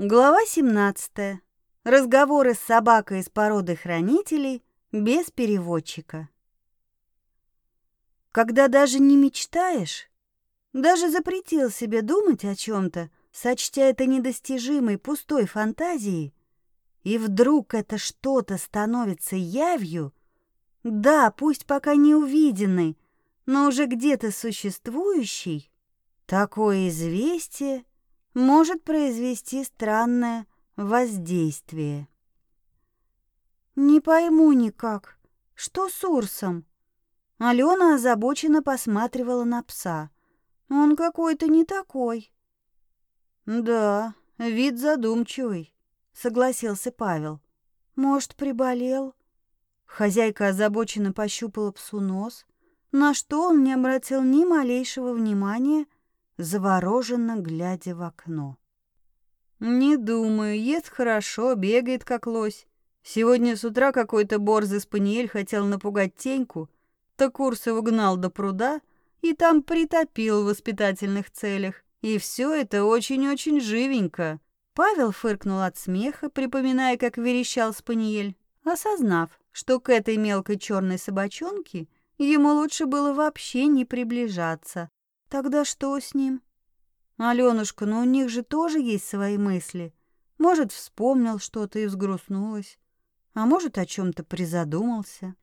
Глава 17. Разговоры с собакой из породы хранителей без переводчика. Когда даже не мечтаешь, даже запретил себе думать о чем-то, сочтя это недостижимой пустой фантазией, и вдруг это что-то становится явью, да, пусть пока не увиденной, но уже где-то существующей, такое известие может произвести странное воздействие. Не пойму никак, что с Урсом? Алена озабоченно посматривала на пса. Он какой-то не такой. Да, вид задумчивый, согласился Павел. Может, приболел? Хозяйка озабоченно пощупала псу нос, на что он не обратил ни малейшего внимания завороженно глядя в окно. «Не думаю, ест хорошо, бегает как лось. Сегодня с утра какой-то борзый спаниель хотел напугать Теньку, так курс его гнал до пруда и там притопил в воспитательных целях. И все это очень-очень живенько». Павел фыркнул от смеха, припоминая, как верещал спаниель, осознав, что к этой мелкой черной собачонке ему лучше было вообще не приближаться, Тогда что с ним? Алёнушка, ну у них же тоже есть свои мысли. Может, вспомнил что-то и взгрустнулась, а может, о чем то призадумался.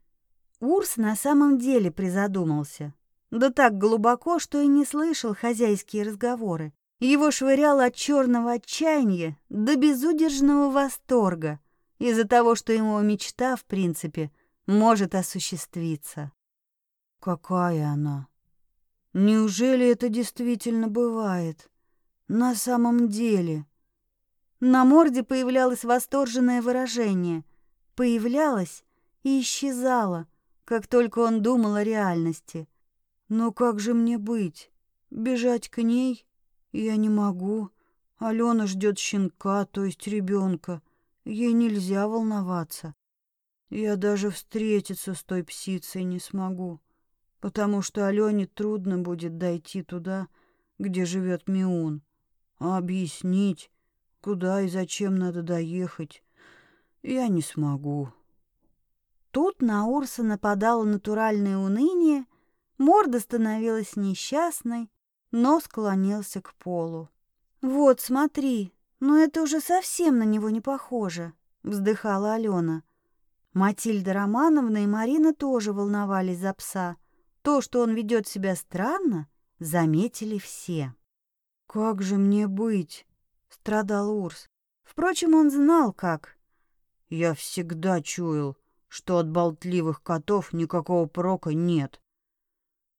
Урс на самом деле призадумался. Да так глубоко, что и не слышал хозяйские разговоры. Его швыряло от черного отчаяния до безудержного восторга из-за того, что его мечта, в принципе, может осуществиться. Какая она? Неужели это действительно бывает? На самом деле? На морде появлялось восторженное выражение. Появлялось и исчезало, как только он думал о реальности. Но как же мне быть? Бежать к ней? Я не могу. Алена ждет щенка, то есть ребенка. Ей нельзя волноваться. Я даже встретиться с той псицей не смогу потому что Алене трудно будет дойти туда, где живет Миун, а объяснить, куда и зачем надо доехать, я не смогу. Тут на Урса нападало натуральное уныние, морда становилась несчастной, но склонился к полу. «Вот, смотри, но это уже совсем на него не похоже», — вздыхала Алена. Матильда Романовна и Марина тоже волновались за пса — то, что он ведет себя странно, заметили все. «Как же мне быть?» — страдал Урс. Впрочем, он знал, как. «Я всегда чуял, что от болтливых котов никакого прока нет.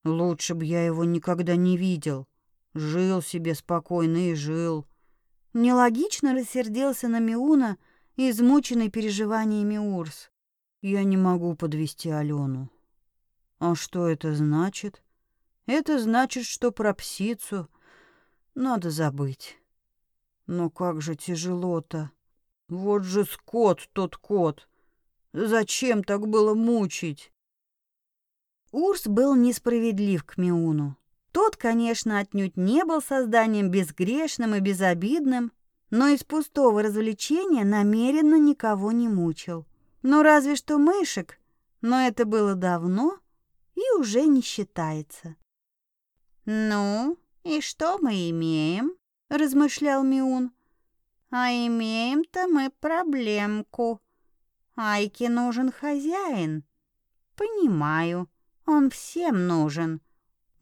Лучше б я его никогда не видел. Жил себе спокойно и жил». Нелогично рассердился на Миуна, измученный переживаниями Урс. «Я не могу подвести Алену. А что это значит? Это значит, что про псицу надо забыть. Но как же тяжело-то. Вот же скот тот кот. Зачем так было мучить? Урс был несправедлив к Миуну. Тот, конечно, отнюдь не был созданием безгрешным и безобидным, но из пустого развлечения намеренно никого не мучил. Ну, разве что мышек, но это было давно и уже не считается. «Ну, и что мы имеем?» — размышлял Миун. «А имеем-то мы проблемку. Айке нужен хозяин. Понимаю, он всем нужен.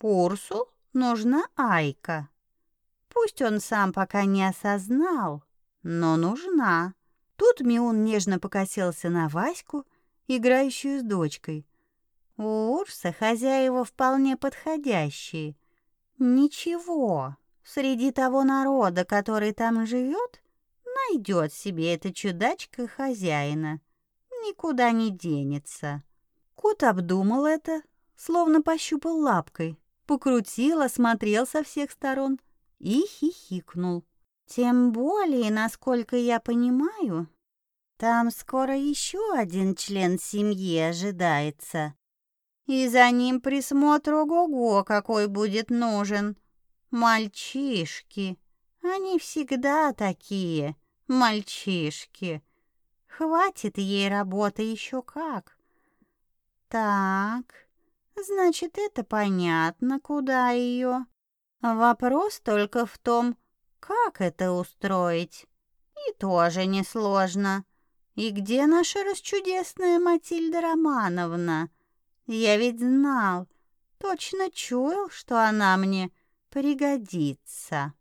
Урсу нужна Айка. Пусть он сам пока не осознал, но нужна». Тут Миун нежно покосился на Ваську, играющую с дочкой. У Урса хозяева вполне подходящие. Ничего, среди того народа, который там живет, найдет себе эта чудачка хозяина. Никуда не денется. Кот обдумал это, словно пощупал лапкой, покрутил, осмотрел со всех сторон и хихикнул. Тем более, насколько я понимаю, там скоро еще один член семьи ожидается. И за ним присмотр ого-го какой будет нужен. Мальчишки, они всегда такие, Мальчишки. Хватит ей работы еще как. Так, значит, это понятно, куда ее. Вопрос только в том, как это устроить. И тоже несложно. И где наша расчудесная Матильда Романовна? Я ведь знал, точно чуял, что она мне пригодится.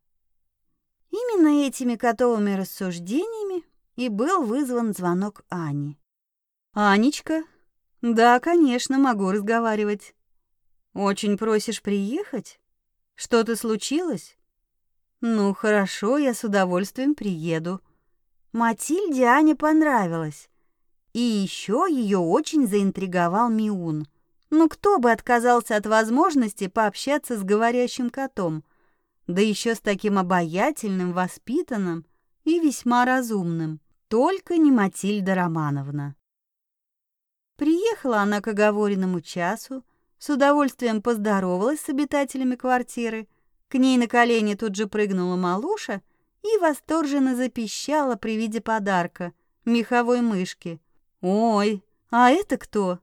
Именно этими котовыми рассуждениями и был вызван звонок Ани. «Анечка, да, конечно, могу разговаривать. Очень просишь приехать? Что-то случилось? Ну, хорошо, я с удовольствием приеду». Матильде Аня понравилась. И еще ее очень заинтриговал Миун. Ну кто бы отказался от возможности пообщаться с говорящим котом, да еще с таким обаятельным, воспитанным и весьма разумным. Только не Матильда Романовна. Приехала она к оговоренному часу, с удовольствием поздоровалась с обитателями квартиры. К ней на колени тут же прыгнула малуша и восторженно запищала при виде подарка — меховой мышки. «Ой, а это кто?» —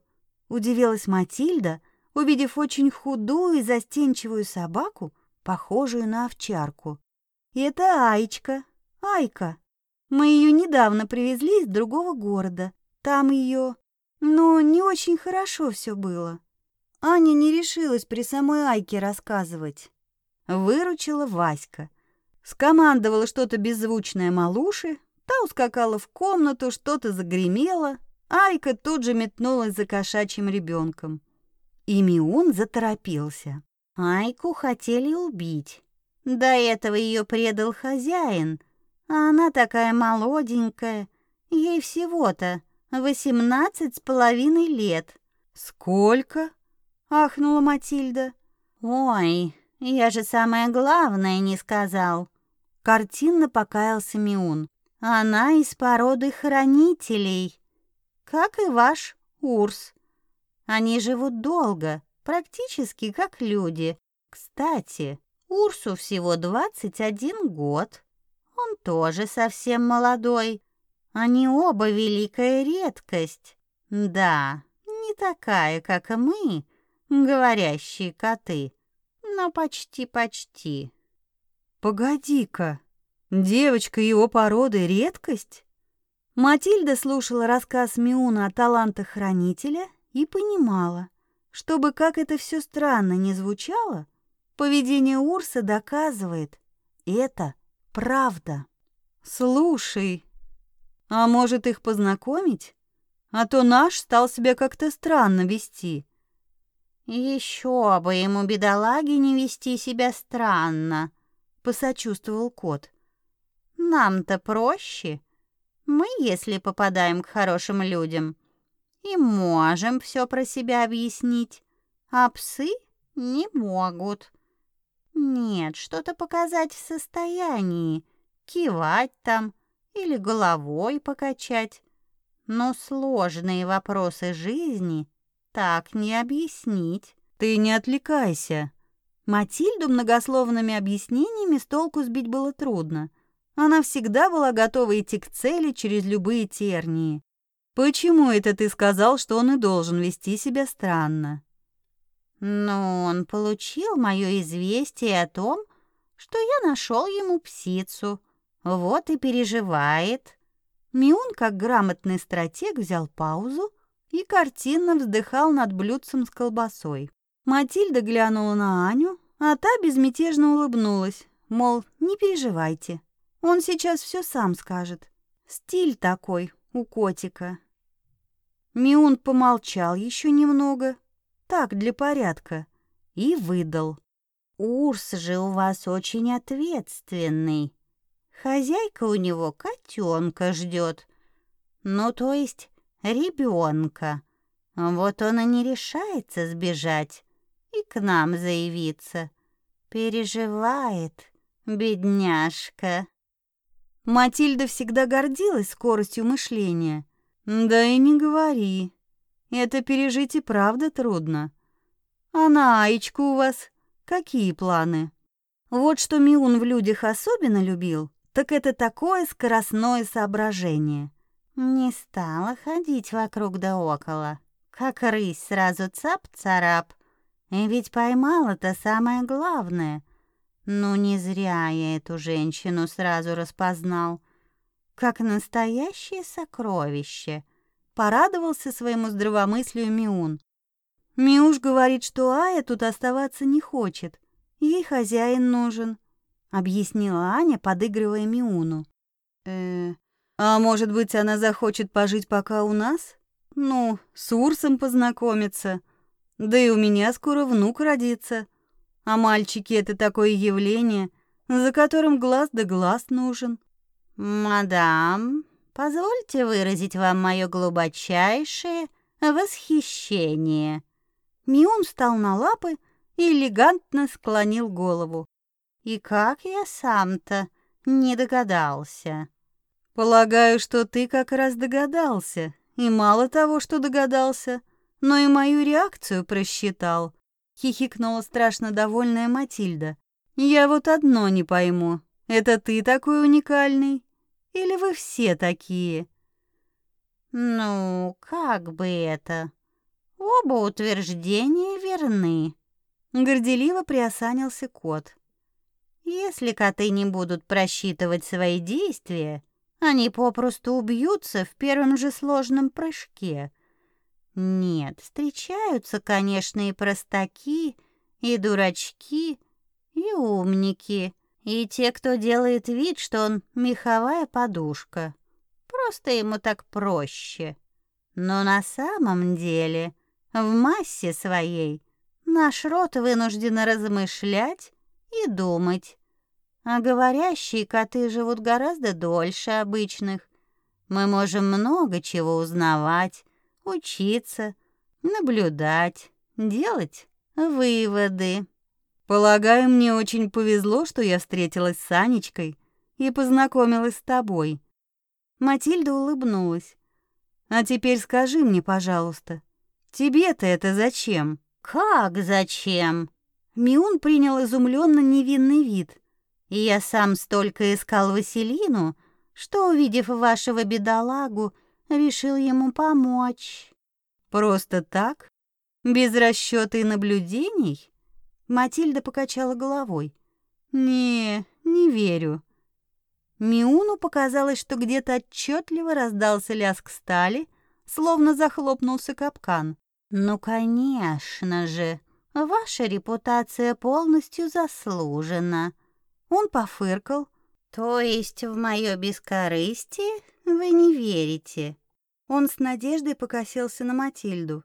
удивилась Матильда, увидев очень худую и застенчивую собаку, похожую на овчарку. «Это Аечка, Айка. Мы ее недавно привезли из другого города. Там ее, но не очень хорошо все было. Аня не решилась при самой Айке рассказывать. Выручила Васька. Скомандовала что-то беззвучное малуши, та ускакала в комнату, что-то загремело, Айка тут же метнулась за кошачьим ребенком. И Миун заторопился. Айку хотели убить. До этого ее предал хозяин — а она такая молоденькая, ей всего-то восемнадцать с половиной лет. Сколько? ахнула Матильда. Ой, я же самое главное не сказал. Картинно покаялся Миун. Она из породы хранителей, как и ваш Урс. Они живут долго, практически как люди. Кстати, Урсу всего двадцать один год. Он тоже совсем молодой. Они оба великая редкость. Да, не такая, как мы, говорящие коты, но почти-почти. Погоди-ка, девочка его породы редкость? Матильда слушала рассказ Миуна о талантах хранителя и понимала, чтобы как это все странно не звучало, поведение Урса доказывает, это правда. Слушай, а может их познакомить? А то наш стал себя как-то странно вести. Еще бы ему, бедолаге, не вести себя странно, посочувствовал кот. Нам-то проще. Мы, если попадаем к хорошим людям, и можем все про себя объяснить, а псы не могут. Нет, что-то показать в состоянии, кивать там или головой покачать. Но сложные вопросы жизни так не объяснить. Ты не отвлекайся. Матильду многословными объяснениями с толку сбить было трудно. Она всегда была готова идти к цели через любые тернии. Почему это ты сказал, что он и должен вести себя странно? Но он получил мое известие о том, что я нашел ему псицу. Вот и переживает. Миун, как грамотный стратег, взял паузу и картинно вздыхал над блюдцем с колбасой. Матильда глянула на Аню, а та безмятежно улыбнулась, мол, не переживайте, он сейчас все сам скажет. Стиль такой у котика. Миун помолчал еще немного, так, для порядка, и выдал. «Урс же у вас очень ответственный. Хозяйка у него котенка ждет. Ну, то есть ребенка. Вот он и не решается сбежать и к нам заявиться. Переживает, бедняжка». Матильда всегда гордилась скоростью мышления. «Да и не говори. Это пережить и правда трудно. А на Аечку у вас какие планы? Вот что Миун в людях особенно любил, так это такое скоростное соображение. Не стала ходить вокруг да около, как рысь сразу цап-царап. И ведь поймала-то самое главное. Ну не зря я эту женщину сразу распознал, как настоящее сокровище. Порадовался своему здравомыслию Миун. Миуш говорит, что Ая тут оставаться не хочет. Ей хозяин нужен, объяснила Аня, подыгрывая Миуну. Э, а может быть, она захочет пожить пока у нас? Ну, с Урсом познакомиться. Да и у меня скоро внук родится. А мальчики это такое явление, за которым глаз да глаз нужен. Мадам, позвольте выразить вам мое глубочайшее восхищение. Миун встал на лапы и элегантно склонил голову. И как я сам-то не догадался. Полагаю, что ты как раз догадался. И мало того, что догадался, но и мою реакцию просчитал. Хихикнула страшно довольная Матильда. Я вот одно не пойму. Это ты такой уникальный? Или вы все такие? Ну, как бы это? Оба утверждения верны. Горделиво приосанился кот. Если коты не будут просчитывать свои действия, они попросту убьются в первом же сложном прыжке. Нет, встречаются, конечно, и простаки, и дурачки, и умники, и те, кто делает вид, что он меховая подушка. Просто ему так проще. Но на самом деле, в массе своей, наш род вынужден размышлять и думать. А говорящие коты живут гораздо дольше обычных. Мы можем много чего узнавать, учиться, наблюдать, делать выводы. Полагаю, мне очень повезло, что я встретилась с Анечкой и познакомилась с тобой. Матильда улыбнулась. А теперь скажи мне, пожалуйста, тебе-то это зачем? Как зачем? Миун принял изумленно невинный вид. И я сам столько искал Василину, что, увидев вашего бедолагу, решил ему помочь. Просто так? Без расчета и наблюдений? Матильда покачала головой. Не, не верю. Миуну показалось, что где-то отчетливо раздался лязг стали, словно захлопнулся капкан. Ну, конечно же, ваша репутация полностью заслужена. Он пофыркал. То есть в мое бескорыстие вы не верите? Он с надеждой покосился на Матильду.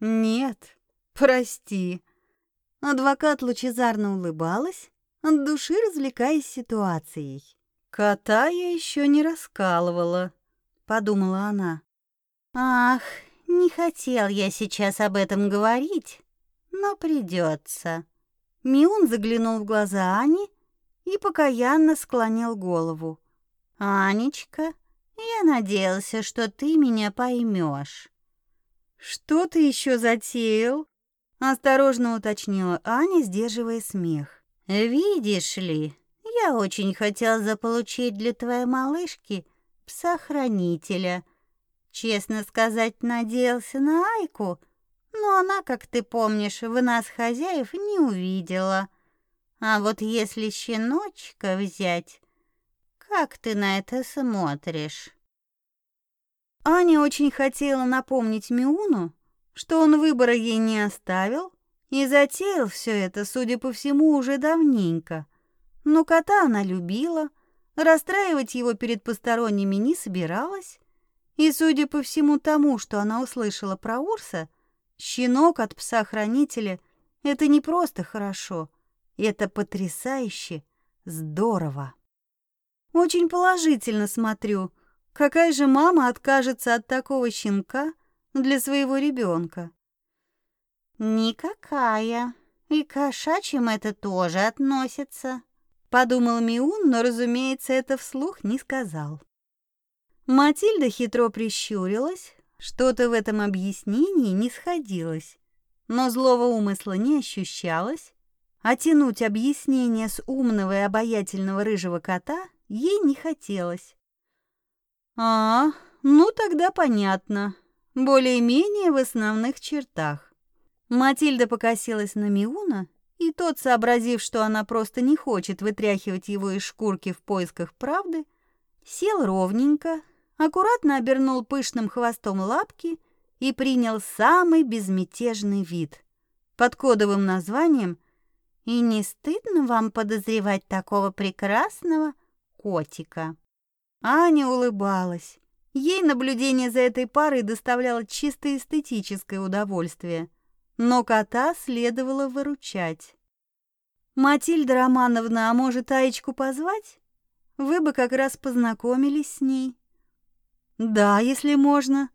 Нет, прости. Адвокат лучезарно улыбалась, от души развлекаясь ситуацией. Кота я еще не раскалывала, подумала она. Ах, не хотел я сейчас об этом говорить, но придется. Миун заглянул в глаза Ани и покаянно склонил голову. «Анечка, я надеялся, что ты меня поймешь». «Что ты еще затеял?» — осторожно уточнила Аня, сдерживая смех. «Видишь ли, я очень хотел заполучить для твоей малышки пса-хранителя. Честно сказать, надеялся на Айку, но она, как ты помнишь, в нас хозяев не увидела». А вот если щеночка взять, как ты на это смотришь? Аня очень хотела напомнить Миуну, что он выбора ей не оставил и затеял все это, судя по всему, уже давненько. Но кота она любила, расстраивать его перед посторонними не собиралась, и, судя по всему тому, что она услышала про Урса, щенок от пса-хранителя — это не просто хорошо — это потрясающе, здорово. Очень положительно смотрю. Какая же мама откажется от такого щенка для своего ребенка? Никакая. И к кошачьим это тоже относится. Подумал Миун, но, разумеется, это вслух не сказал. Матильда хитро прищурилась, что-то в этом объяснении не сходилось, но злого умысла не ощущалось, а тянуть объяснение с умного и обаятельного рыжего кота ей не хотелось. А, ну тогда понятно. Более-менее в основных чертах. Матильда покосилась на Миуна, и тот, сообразив, что она просто не хочет вытряхивать его из шкурки в поисках правды, сел ровненько, аккуратно обернул пышным хвостом лапки и принял самый безмятежный вид. Под кодовым названием «И не стыдно вам подозревать такого прекрасного котика?» Аня улыбалась. Ей наблюдение за этой парой доставляло чисто эстетическое удовольствие, но кота следовало выручать. «Матильда Романовна, а может, Аечку позвать? Вы бы как раз познакомились с ней». «Да, если можно».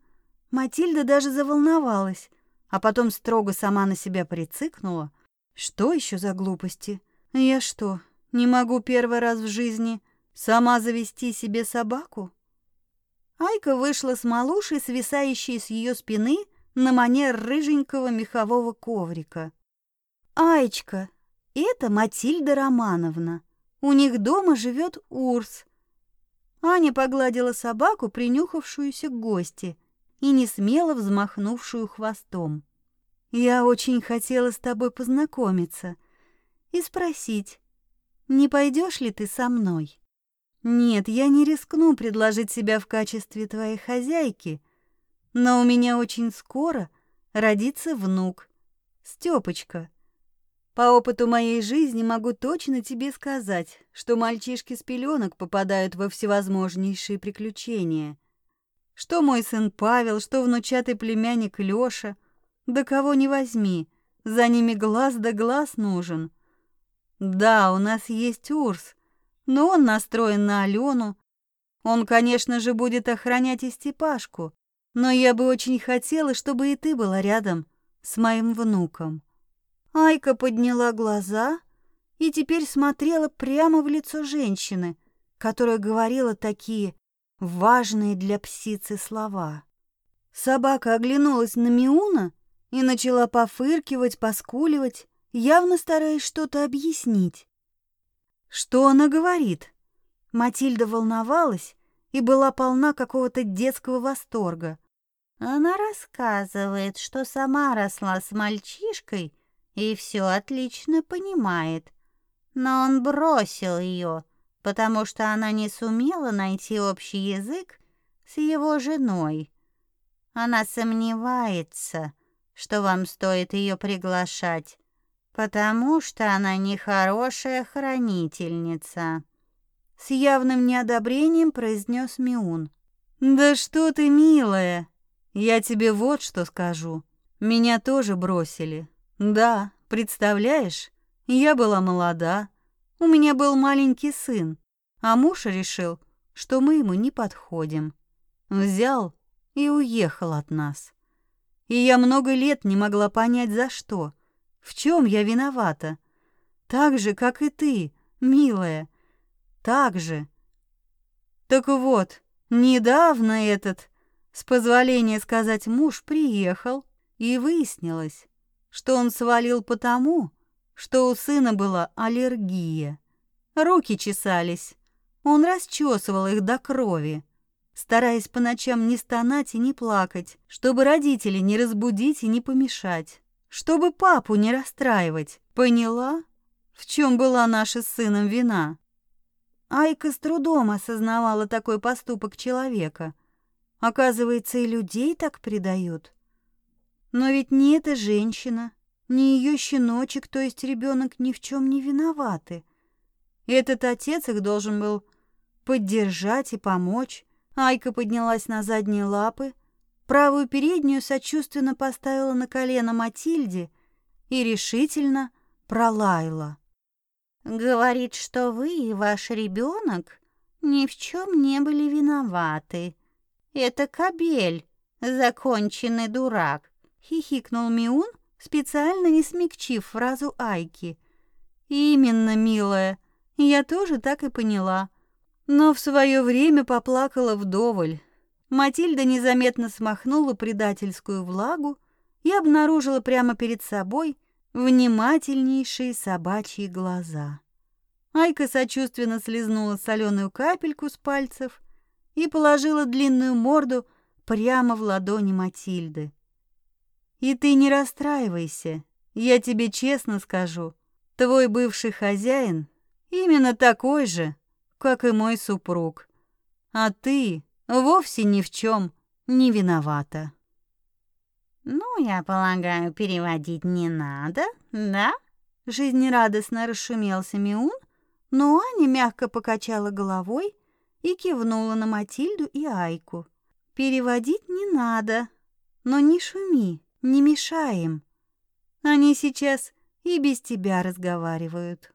Матильда даже заволновалась, а потом строго сама на себя прицикнула. «Что еще за глупости? Я что, не могу первый раз в жизни сама завести себе собаку?» Айка вышла с малушей, свисающей с ее спины на манер рыженького мехового коврика. «Аечка, это Матильда Романовна. У них дома живет Урс, Аня погладила собаку, принюхавшуюся к гости, и не смело взмахнувшую хвостом. «Я очень хотела с тобой познакомиться и спросить, не пойдешь ли ты со мной? Нет, я не рискну предложить себя в качестве твоей хозяйки, но у меня очень скоро родится внук, Стёпочка. По опыту моей жизни могу точно тебе сказать, что мальчишки с пеленок попадают во всевозможнейшие приключения. Что мой сын Павел, что внучатый племянник Лёша, да кого не возьми, за ними глаз да глаз нужен. Да, у нас есть Урс, но он настроен на Алену. Он, конечно же, будет охранять и Степашку, но я бы очень хотела, чтобы и ты была рядом с моим внуком. Айка подняла глаза и теперь смотрела прямо в лицо женщины, которая говорила такие важные для псицы слова. Собака оглянулась на Миуна и начала пофыркивать, поскуливать, явно стараясь что-то объяснить. Что она говорит? Матильда волновалась и была полна какого-то детского восторга. Она рассказывает, что сама росла с мальчишкой и все отлично понимает. Но он бросил ее, потому что она не сумела найти общий язык с его женой. Она сомневается, что вам стоит ее приглашать, потому что она нехорошая хранительница. С явным неодобрением произнес Миун. «Да что ты, милая! Я тебе вот что скажу. Меня тоже бросили, да, представляешь, я была молода, у меня был маленький сын, а муж решил, что мы ему не подходим. Взял и уехал от нас. И я много лет не могла понять, за что, в чем я виновата. Так же, как и ты, милая, так же. Так вот, недавно этот, с позволения сказать, муж приехал, и выяснилось, что он свалил потому, что у сына была аллергия. Руки чесались. Он расчесывал их до крови, стараясь по ночам не стонать и не плакать, чтобы родителей не разбудить и не помешать, чтобы папу не расстраивать. Поняла, в чем была наша с сыном вина? Айка с трудом осознавала такой поступок человека. Оказывается, и людей так предают. Но ведь ни эта женщина, ни ее щеночек, то есть ребенок, ни в чем не виноваты. Этот отец их должен был поддержать и помочь. Айка поднялась на задние лапы, правую переднюю сочувственно поставила на колено Матильде и решительно пролаяла. «Говорит, что вы и ваш ребенок ни в чем не были виноваты. Это кобель, законченный дурак хихикнул Миун, специально не смягчив фразу Айки. Именно, милая, я тоже так и поняла. Но в свое время поплакала вдоволь. Матильда незаметно смахнула предательскую влагу и обнаружила прямо перед собой внимательнейшие собачьи глаза. Айка сочувственно слезнула соленую капельку с пальцев и положила длинную морду прямо в ладони Матильды. И ты не расстраивайся, я тебе честно скажу, твой бывший хозяин именно такой же, как и мой супруг. А ты вовсе ни в чем не виновата. Ну, я полагаю, переводить не надо, да? Жизнерадостно расшумелся Миун, но Аня мягко покачала головой и кивнула на Матильду и Айку. Переводить не надо, но не шуми, не мешаем. Они сейчас и без тебя разговаривают.